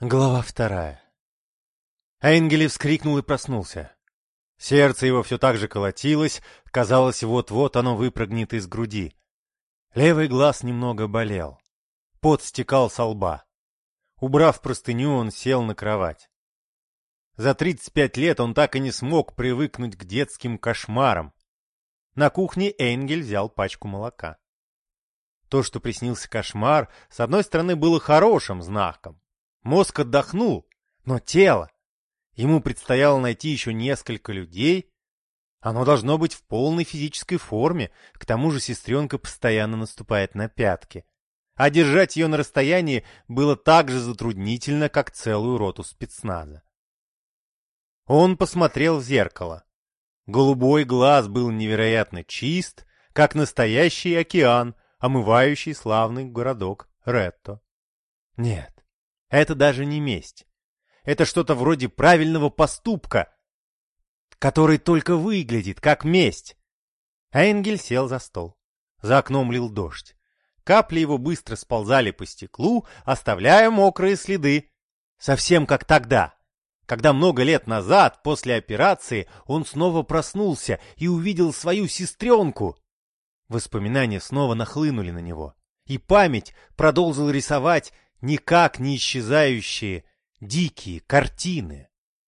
Глава вторая. Энгели вскрикнул и проснулся. Сердце его все так же колотилось, казалось, вот-вот оно выпрыгнет из груди. Левый глаз немного болел. Пот стекал со лба. Убрав простыню, он сел на кровать. За 35 лет он так и не смог привыкнуть к детским кошмарам. На кухне Энгель взял пачку молока. То, что приснился кошмар, с одной стороны, было хорошим знаком. Мозг отдохнул, но тело... Ему предстояло найти еще несколько людей. Оно должно быть в полной физической форме, к тому же сестренка постоянно наступает на пятки. А держать ее на расстоянии было так же затруднительно, как целую роту спецназа. Он посмотрел в зеркало. Голубой глаз был невероятно чист, как настоящий океан, омывающий славный городок Ретто. Нет, это даже не месть. Это что-то вроде правильного поступка, который только выглядит как месть. Энгель сел за стол. За окном лил дождь. Капли его быстро сползали по стеклу, оставляя мокрые следы. Совсем как тогда, когда много лет назад, после операции, он снова проснулся и увидел свою сестренку. Воспоминания снова нахлынули на него, и память продолжила рисовать никак не исчезающие дикие картины.